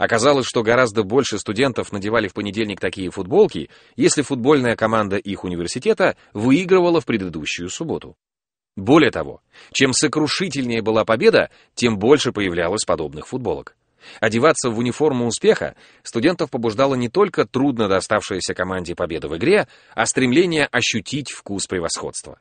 Оказалось, что гораздо больше студентов надевали в понедельник такие футболки, если футбольная команда их университета выигрывала в предыдущую субботу. Более того, чем сокрушительнее была победа, тем больше появлялось подобных футболок. Одеваться в униформу успеха студентов побуждало не только трудно доставшаяся команде победа в игре, а стремление ощутить вкус превосходства.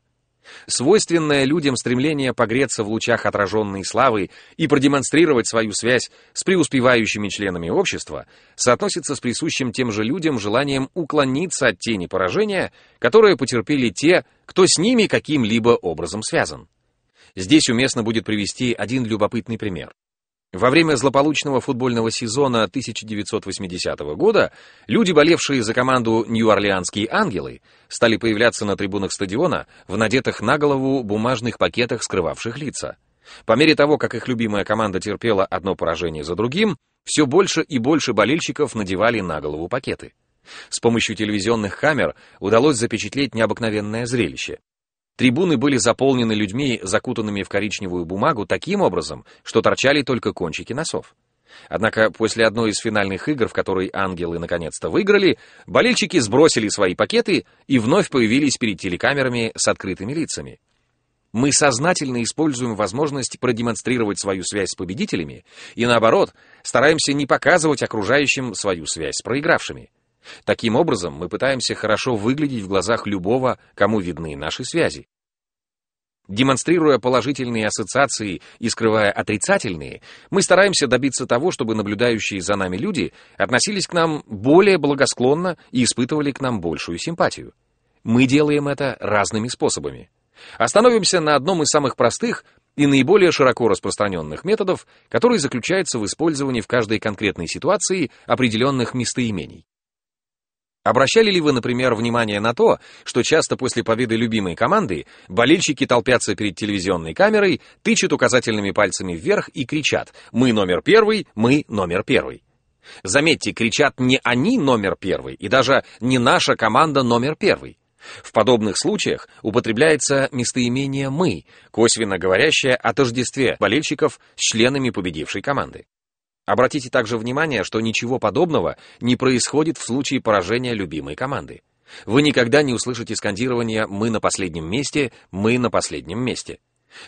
Свойственное людям стремление погреться в лучах отраженной славы и продемонстрировать свою связь с преуспевающими членами общества соотносится с присущим тем же людям желанием уклониться от тени поражения, которое потерпели те, кто с ними каким-либо образом связан. Здесь уместно будет привести один любопытный пример. Во время злополучного футбольного сезона 1980 года люди, болевшие за команду Нью-Орлеанские ангелы, стали появляться на трибунах стадиона в надетых на голову бумажных пакетах, скрывавших лица. По мере того, как их любимая команда терпела одно поражение за другим, все больше и больше болельщиков надевали на голову пакеты. С помощью телевизионных камер удалось запечатлеть необыкновенное зрелище. Трибуны были заполнены людьми, закутанными в коричневую бумагу таким образом, что торчали только кончики носов. Однако после одной из финальных игр, в которой ангелы наконец-то выиграли, болельщики сбросили свои пакеты и вновь появились перед телекамерами с открытыми лицами. Мы сознательно используем возможность продемонстрировать свою связь с победителями и, наоборот, стараемся не показывать окружающим свою связь с проигравшими. Таким образом, мы пытаемся хорошо выглядеть в глазах любого, кому видны наши связи. Демонстрируя положительные ассоциации и скрывая отрицательные, мы стараемся добиться того, чтобы наблюдающие за нами люди относились к нам более благосклонно и испытывали к нам большую симпатию. Мы делаем это разными способами. Остановимся на одном из самых простых и наиболее широко распространенных методов, который заключается в использовании в каждой конкретной ситуации определенных местоимений. Обращали ли вы, например, внимание на то, что часто после победы любимой команды болельщики толпятся перед телевизионной камерой, тычут указательными пальцами вверх и кричат «Мы номер первый, мы номер первый». Заметьте, кричат не они номер первый, и даже не наша команда номер первый. В подобных случаях употребляется местоимение «мы», косвенно говорящее о тождестве болельщиков с членами победившей команды. Обратите также внимание, что ничего подобного не происходит в случае поражения любимой команды. Вы никогда не услышите скандирования «мы на последнем месте», «мы на последнем месте».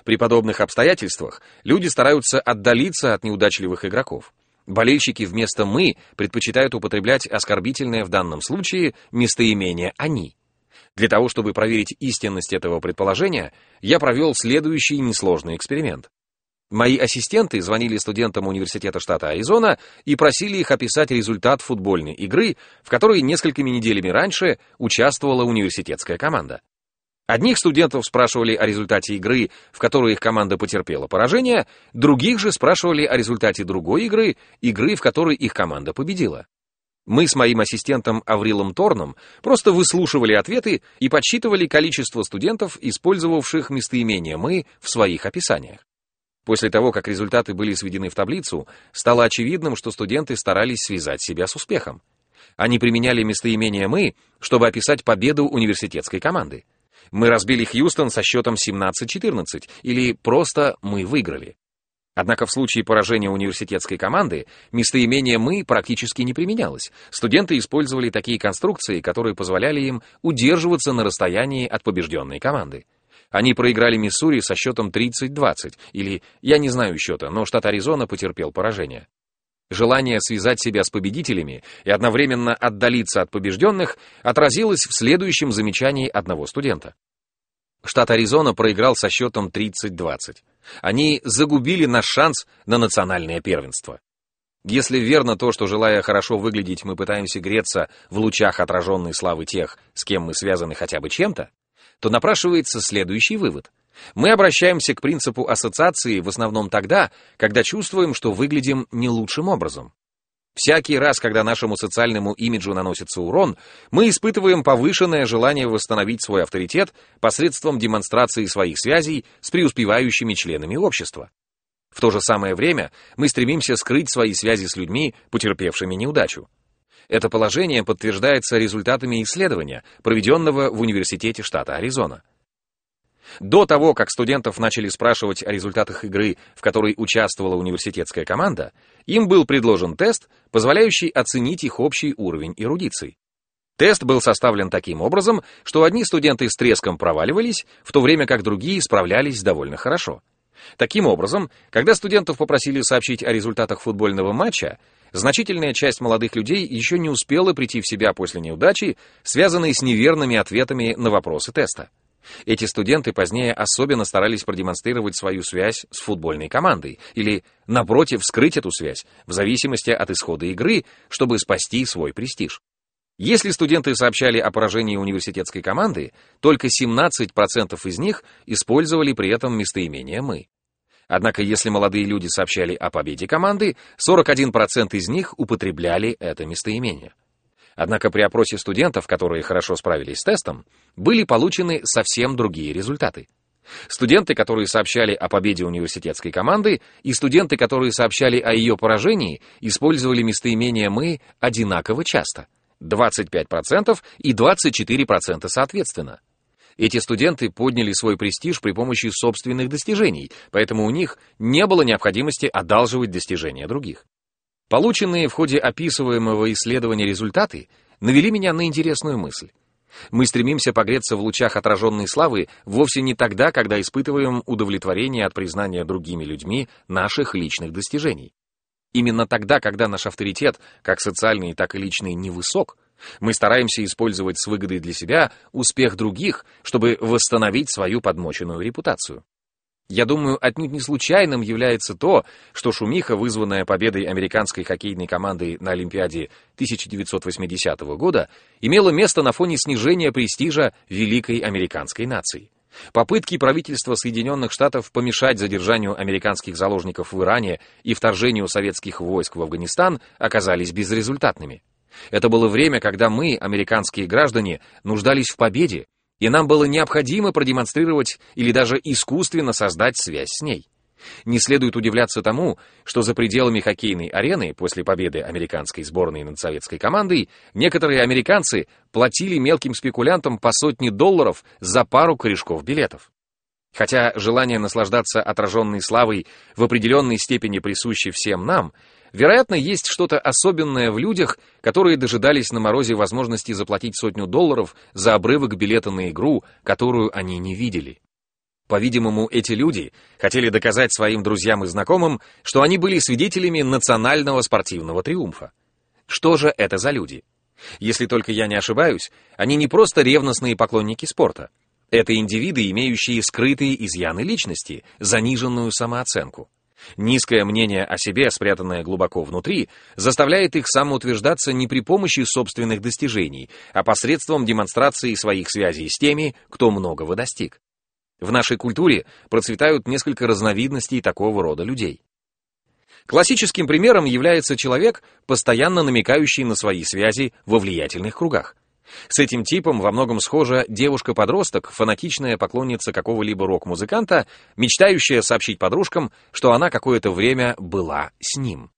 При подобных обстоятельствах люди стараются отдалиться от неудачливых игроков. Болельщики вместо «мы» предпочитают употреблять оскорбительное в данном случае местоимение «они». Для того, чтобы проверить истинность этого предположения, я провел следующий несложный эксперимент. Мои ассистенты звонили студентам университета штата Аризона и просили их описать результат футбольной игры, в которой несколькими неделями раньше участвовала университетская команда. Одних студентов спрашивали о результате игры, в которой их команда потерпела поражение, других же спрашивали о результате другой игры, игры, в которой их команда победила. Мы с моим ассистентом Аврилом Торном просто выслушивали ответы и подсчитывали количество студентов, использовавших местоимение «мы» в своих описаниях. После того, как результаты были сведены в таблицу, стало очевидным, что студенты старались связать себя с успехом. Они применяли местоимение «мы», чтобы описать победу университетской команды. Мы разбили Хьюстон со счетом 17-14, или просто «мы выиграли». Однако в случае поражения университетской команды местоимение «мы» практически не применялось. Студенты использовали такие конструкции, которые позволяли им удерживаться на расстоянии от побежденной команды. Они проиграли Миссури со счетом 30-20, или я не знаю счета, но штат Аризона потерпел поражение. Желание связать себя с победителями и одновременно отдалиться от побежденных отразилось в следующем замечании одного студента. Штат Аризона проиграл со счетом 30-20. Они загубили наш шанс на национальное первенство. Если верно то, что, желая хорошо выглядеть, мы пытаемся греться в лучах отраженной славы тех, с кем мы связаны хотя бы чем-то, то напрашивается следующий вывод. Мы обращаемся к принципу ассоциации в основном тогда, когда чувствуем, что выглядим не лучшим образом. Всякий раз, когда нашему социальному имиджу наносится урон, мы испытываем повышенное желание восстановить свой авторитет посредством демонстрации своих связей с преуспевающими членами общества. В то же самое время мы стремимся скрыть свои связи с людьми, потерпевшими неудачу. Это положение подтверждается результатами исследования, проведенного в Университете штата Аризона. До того, как студентов начали спрашивать о результатах игры, в которой участвовала университетская команда, им был предложен тест, позволяющий оценить их общий уровень эрудиции. Тест был составлен таким образом, что одни студенты с треском проваливались, в то время как другие справлялись довольно хорошо. Таким образом, когда студентов попросили сообщить о результатах футбольного матча, значительная часть молодых людей еще не успела прийти в себя после неудачи, связанной с неверными ответами на вопросы теста. Эти студенты позднее особенно старались продемонстрировать свою связь с футбольной командой или, напротив, скрыть эту связь в зависимости от исхода игры, чтобы спасти свой престиж. Если студенты сообщали о поражении университетской команды, только 17% из них использовали при этом местоимение «мы». Однако если молодые люди сообщали о победе команды, 41% из них употребляли это местоимение. Однако при опросе студентов, которые хорошо справились с тестом, были получены совсем другие результаты. Студенты, которые сообщали о победе университетской команды, и студенты, которые сообщали о ее поражении, использовали местоимение «мы» одинаково часто — 25% и 24% соответственно. Эти студенты подняли свой престиж при помощи собственных достижений, поэтому у них не было необходимости одалживать достижения других. Полученные в ходе описываемого исследования результаты навели меня на интересную мысль. Мы стремимся погреться в лучах отраженной славы вовсе не тогда, когда испытываем удовлетворение от признания другими людьми наших личных достижений. Именно тогда, когда наш авторитет, как социальный, так и личный, невысок, мы стараемся использовать с выгодой для себя успех других, чтобы восстановить свою подмоченную репутацию. Я думаю, отнюдь не случайным является то, что шумиха, вызванная победой американской хоккейной команды на Олимпиаде 1980 года, имела место на фоне снижения престижа великой американской нации. Попытки правительства Соединенных Штатов помешать задержанию американских заложников в Иране и вторжению советских войск в Афганистан оказались безрезультатными. Это было время, когда мы, американские граждане, нуждались в победе, и нам было необходимо продемонстрировать или даже искусственно создать связь с ней. Не следует удивляться тому, что за пределами хоккейной арены после победы американской сборной над советской командой некоторые американцы платили мелким спекулянтам по сотне долларов за пару корешков билетов. Хотя желание наслаждаться отраженной славой в определенной степени присуще всем нам, Вероятно, есть что-то особенное в людях, которые дожидались на морозе возможности заплатить сотню долларов за обрывок билета на игру, которую они не видели. По-видимому, эти люди хотели доказать своим друзьям и знакомым, что они были свидетелями национального спортивного триумфа. Что же это за люди? Если только я не ошибаюсь, они не просто ревностные поклонники спорта. Это индивиды, имеющие скрытые изъяны личности, заниженную самооценку. Низкое мнение о себе, спрятанное глубоко внутри, заставляет их самоутверждаться не при помощи собственных достижений, а посредством демонстрации своих связей с теми, кто многого достиг. В нашей культуре процветают несколько разновидностей такого рода людей. Классическим примером является человек, постоянно намекающий на свои связи во влиятельных кругах. С этим типом во многом схожа девушка-подросток, фанатичная поклонница какого-либо рок-музыканта, мечтающая сообщить подружкам, что она какое-то время была с ним.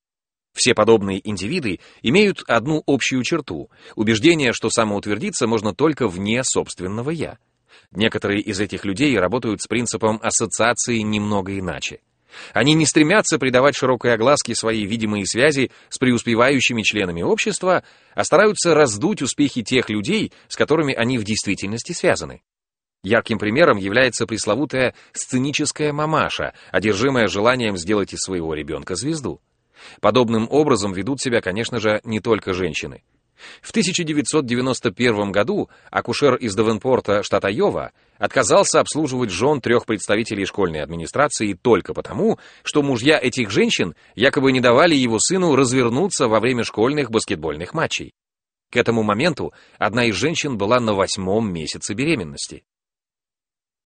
Все подобные индивиды имеют одну общую черту — убеждение, что самоутвердиться можно только вне собственного «я». Некоторые из этих людей работают с принципом ассоциации немного иначе. Они не стремятся придавать широкой огласке свои видимые связи с преуспевающими членами общества, а стараются раздуть успехи тех людей, с которыми они в действительности связаны. Ярким примером является пресловутая сценическая мамаша, одержимая желанием сделать из своего ребенка звезду. Подобным образом ведут себя, конечно же, не только женщины. В 1991 году акушер из Девенпорта, штата Йова, отказался обслуживать жен трех представителей школьной администрации только потому, что мужья этих женщин якобы не давали его сыну развернуться во время школьных баскетбольных матчей. К этому моменту одна из женщин была на восьмом месяце беременности.